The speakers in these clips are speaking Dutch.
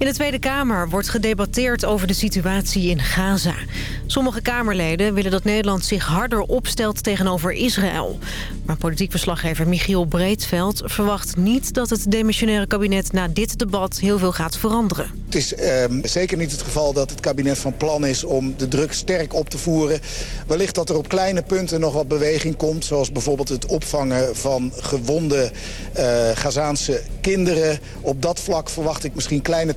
In de Tweede Kamer wordt gedebatteerd over de situatie in Gaza. Sommige Kamerleden willen dat Nederland zich harder opstelt tegenover Israël. Maar politiek verslaggever Michiel Breedveld verwacht niet... dat het demissionaire kabinet na dit debat heel veel gaat veranderen. Het is eh, zeker niet het geval dat het kabinet van plan is om de druk sterk op te voeren. Wellicht dat er op kleine punten nog wat beweging komt. Zoals bijvoorbeeld het opvangen van gewonde uh, Gazaanse kinderen. Op dat vlak verwacht ik misschien kleine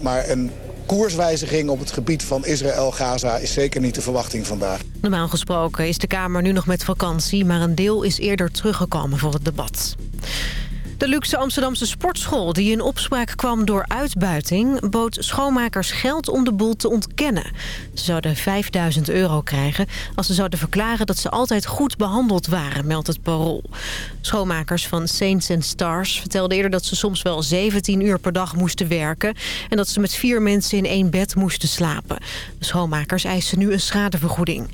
Maar een koerswijziging op het gebied van Israël-Gaza is zeker niet de verwachting vandaag. Normaal gesproken is de Kamer nu nog met vakantie... maar een deel is eerder teruggekomen voor het debat. De luxe Amsterdamse sportschool die in opspraak kwam door uitbuiting... bood schoonmakers geld om de boel te ontkennen. Ze zouden 5000 euro krijgen als ze zouden verklaren... dat ze altijd goed behandeld waren, meldt het parool. Schoonmakers van Saints and Stars vertelden eerder dat ze soms wel 17 uur per dag moesten werken... en dat ze met vier mensen in één bed moesten slapen. De schoonmakers eisen nu een schadevergoeding.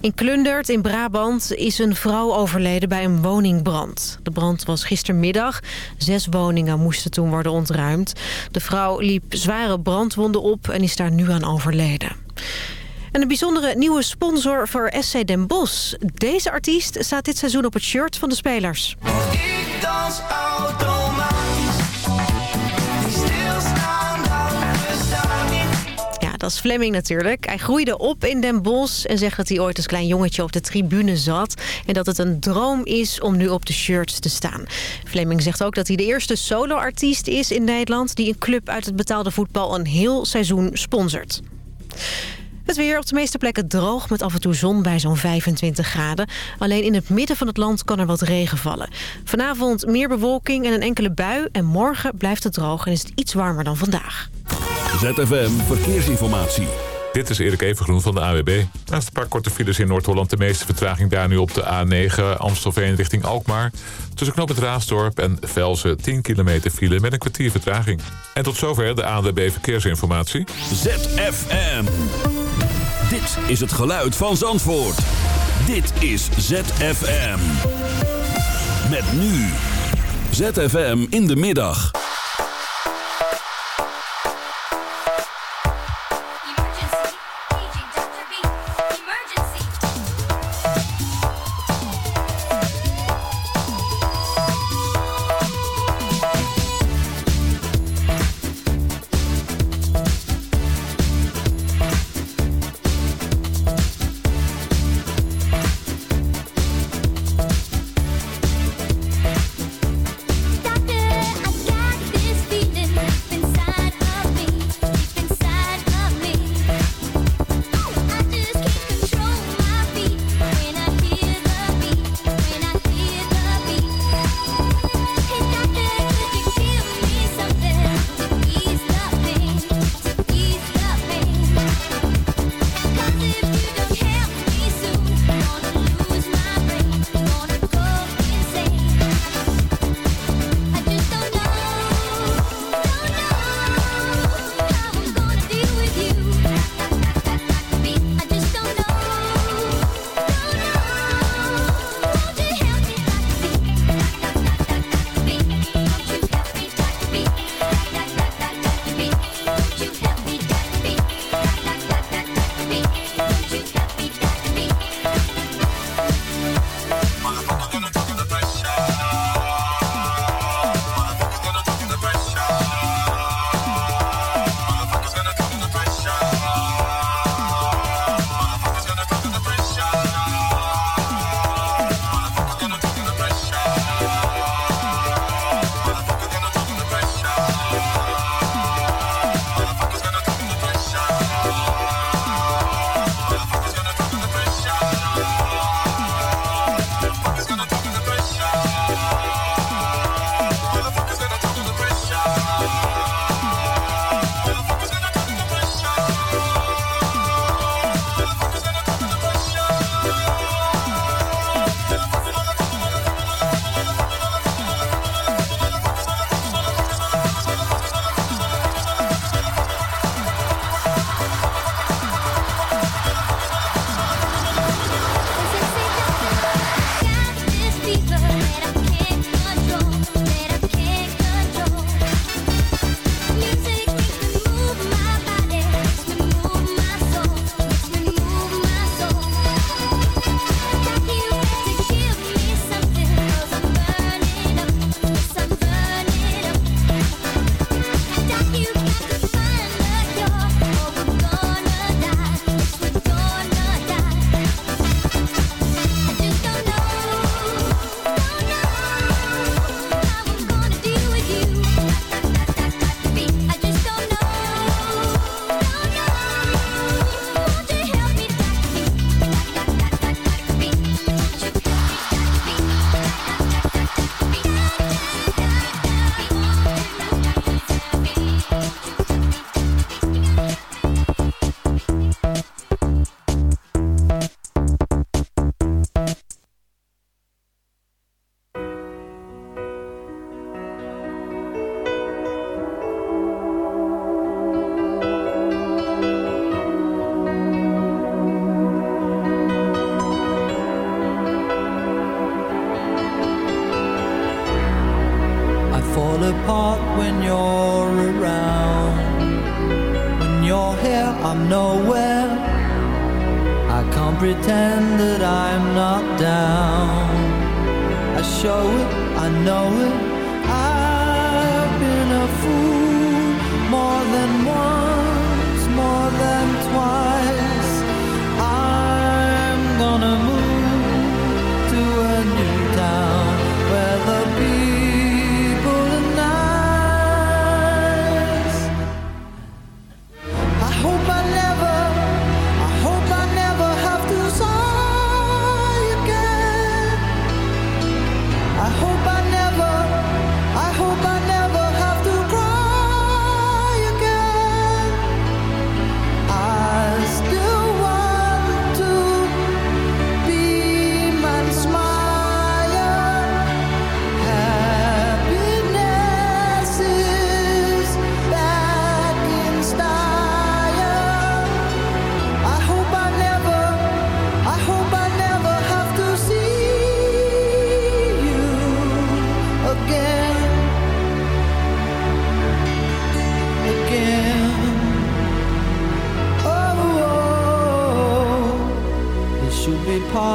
In Klundert in Brabant is een vrouw overleden bij een woningbrand. De brand was gistermiddag. Zes woningen moesten toen worden ontruimd. De vrouw liep zware brandwonden op en is daar nu aan overleden. En een bijzondere nieuwe sponsor voor SC Den Bosch. Deze artiest staat dit seizoen op het shirt van de spelers. Dans dat is Fleming natuurlijk. Hij groeide op in Den Bosch en zegt dat hij ooit als klein jongetje op de tribune zat. En dat het een droom is om nu op de shirts te staan. Fleming zegt ook dat hij de eerste solo-artiest is in Nederland... die een club uit het betaalde voetbal een heel seizoen sponsort. Het weer op de meeste plekken droog met af en toe zon bij zo'n 25 graden. Alleen in het midden van het land kan er wat regen vallen. Vanavond meer bewolking en een enkele bui. En morgen blijft het droog en is het iets warmer dan vandaag. ZFM Verkeersinformatie. Dit is Erik Evengroen van de AWB. Naast een paar korte files in Noord-Holland... de meeste vertraging daar nu op de A9 Amstelveen richting Alkmaar. Tussen Knoop het Raasdorp en Velsen 10 kilometer file met een kwartier vertraging. En tot zover de ANWB Verkeersinformatie. ZFM. Dit is het geluid van Zandvoort. Dit is ZFM. Met nu. ZFM in de middag.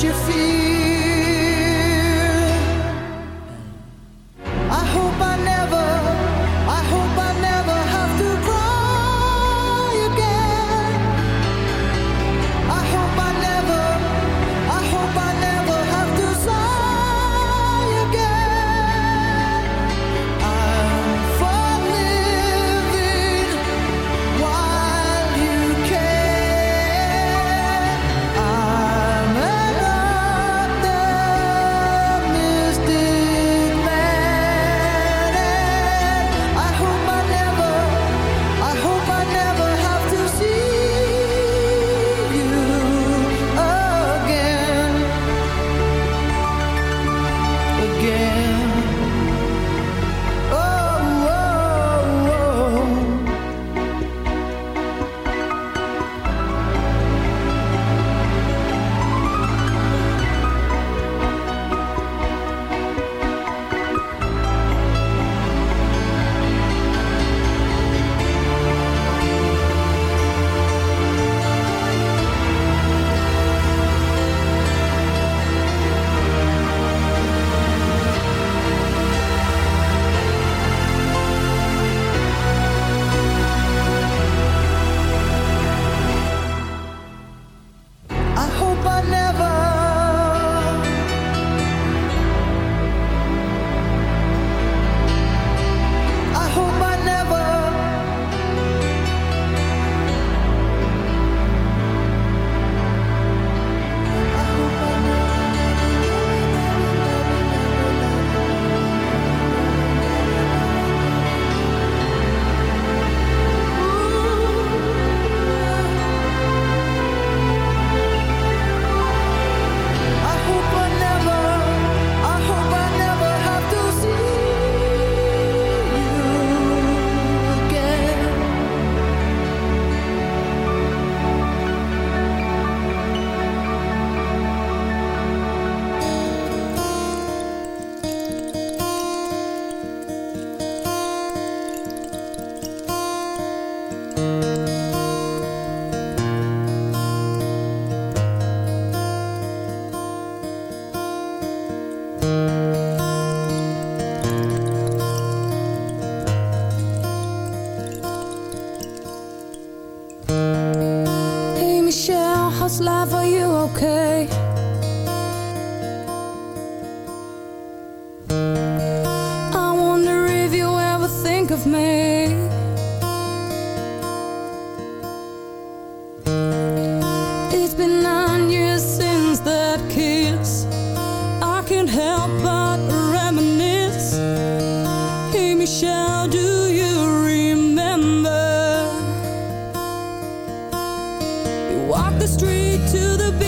te fiz. shall do you remember? You walk the street to the beach.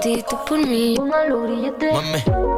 ti, tú por mí. Una orillete. Mami.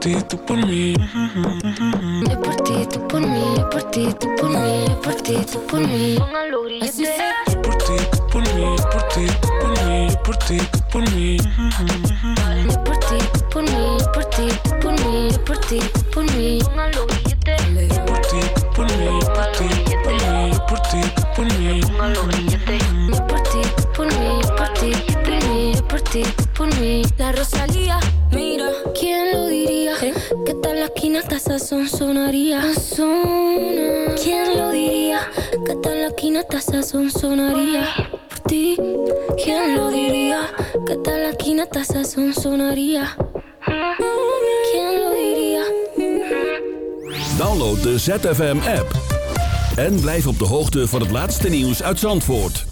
ti, tú por mí. Es por ti, tú por mí. Es por ti, tú por mí. Es por ti, tú por mí. Así Es por ti, tú por mí. Es por ti, tú por mí. Por ti, por mí. Por ti, sazón sonaría. ¿Quién lo diría? Download de ZFM-app. En blijf op de hoogte van het laatste nieuws uit Zandvoort.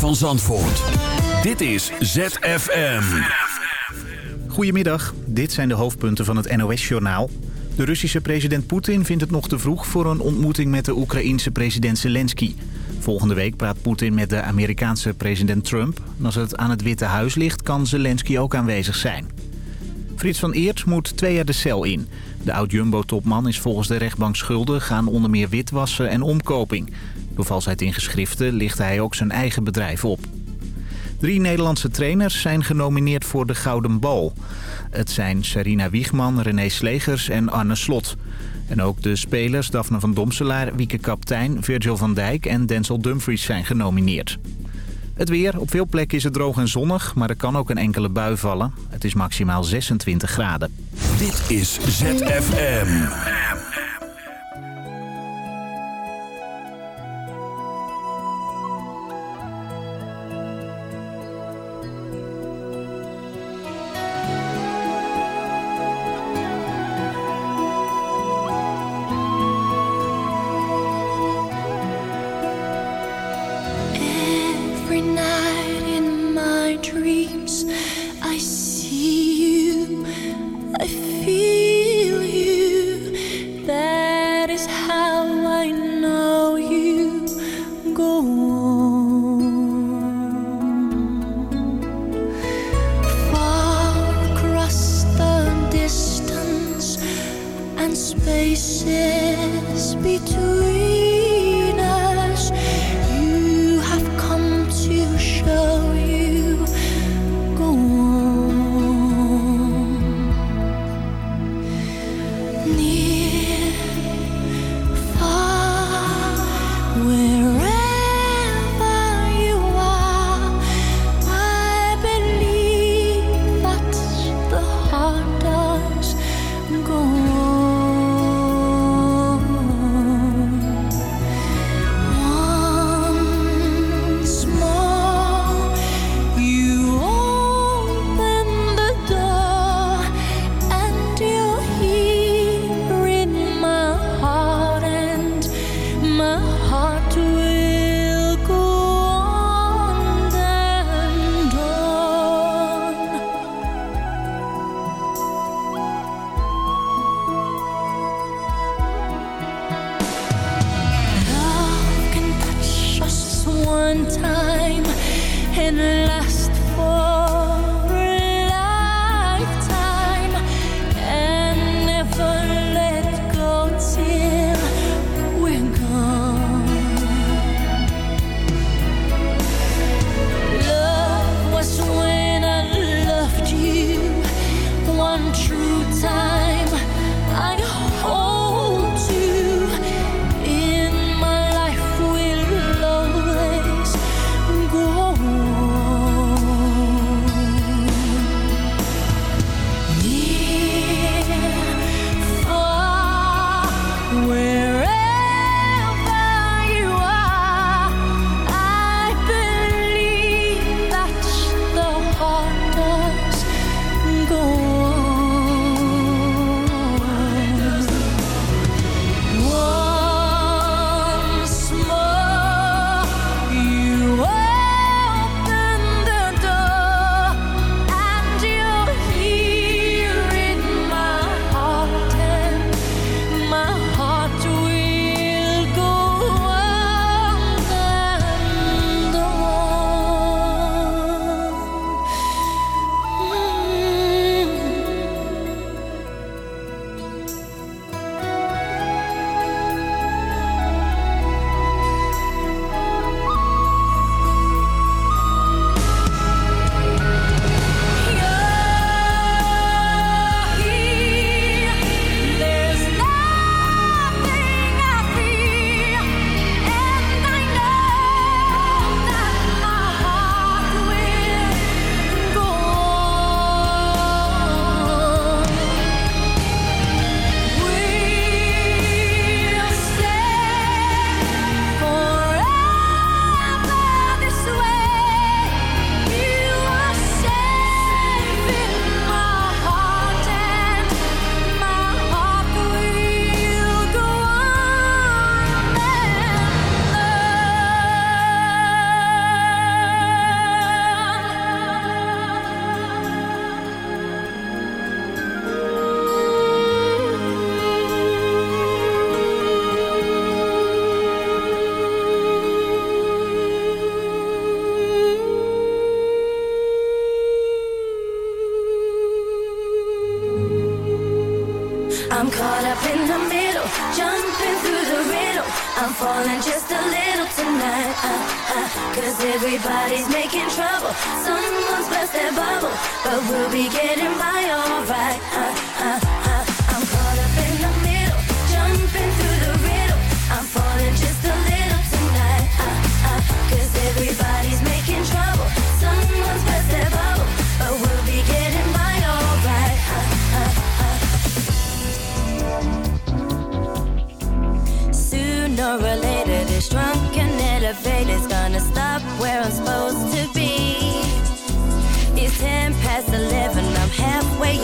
Van Zandvoort. Dit is ZFM. Goedemiddag, dit zijn de hoofdpunten van het NOS-journaal. De Russische president Poetin vindt het nog te vroeg voor een ontmoeting met de Oekraïense president Zelensky. Volgende week praat Poetin met de Amerikaanse president Trump. Als het aan het Witte Huis ligt, kan Zelensky ook aanwezig zijn. Frits van Eert moet twee jaar de cel in. De oud-Jumbo-topman is volgens de rechtbank schuldig aan onder meer witwassen en omkoping. Door valsheid in geschriften lichtte hij ook zijn eigen bedrijf op. Drie Nederlandse trainers zijn genomineerd voor de Gouden Bal. Het zijn Sarina Wiegman, René Slegers en Arne Slot. En ook de spelers Daphne van Domselaar, Wieke Kaptein, Virgil van Dijk en Denzel Dumfries zijn genomineerd. Het weer. Op veel plekken is het droog en zonnig, maar er kan ook een enkele bui vallen. Het is maximaal 26 graden. Dit is ZFM.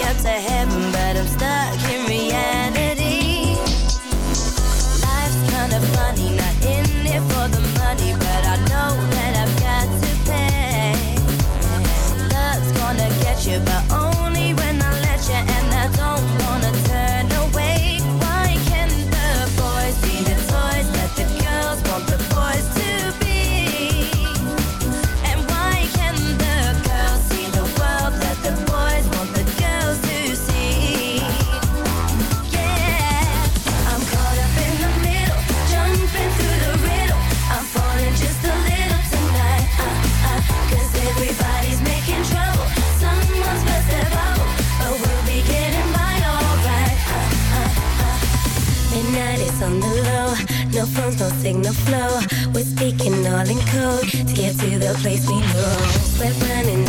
Up to heaven, but I'm stuck sounds, no signal flow. We're speaking all in code to get to the place we know. We're running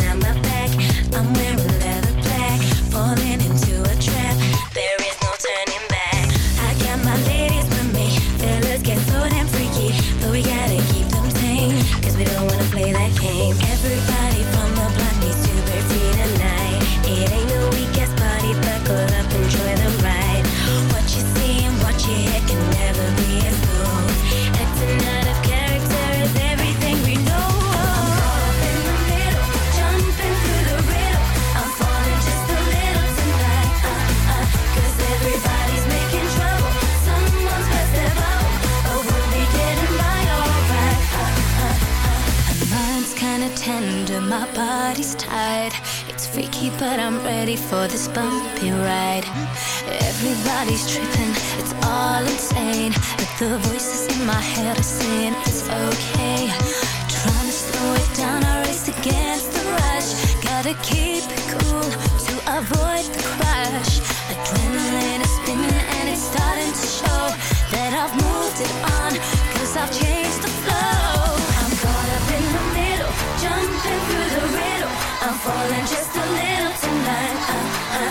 body's tight. It's freaky, but I'm ready for this bumpy ride. Everybody's tripping, it's all insane. But the voices in my head are saying it's okay. Trying to slow it down, I race against the rush. Gotta keep it cool to avoid the crash.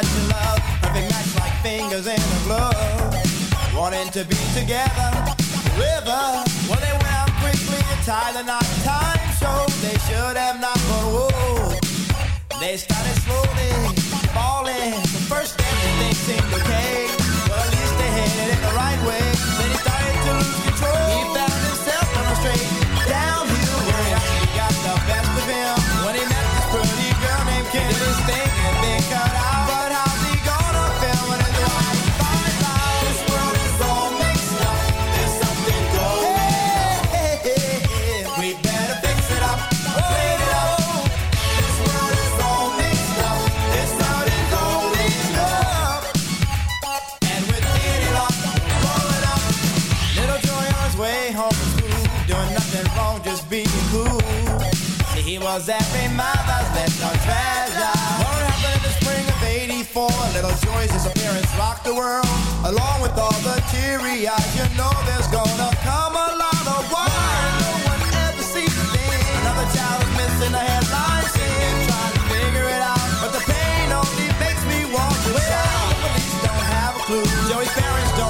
much in love, nothing acts like fingers in a glove. Wanting to be together, river. Well, they went out quickly and tied the knot. Time shows they should have not, but whoa. They started slowly falling. The first day everything seemed okay, but at least they headed in the right way. Then he started to lose control. He found himself on a straight world, along with all the teary eyes, you know there's gonna come a lot of why no one ever sees a thing. Another child missing a headline scene, trying to figure it out, but the pain only makes me want to shout. Police don't have a clue, Joey's parents don't.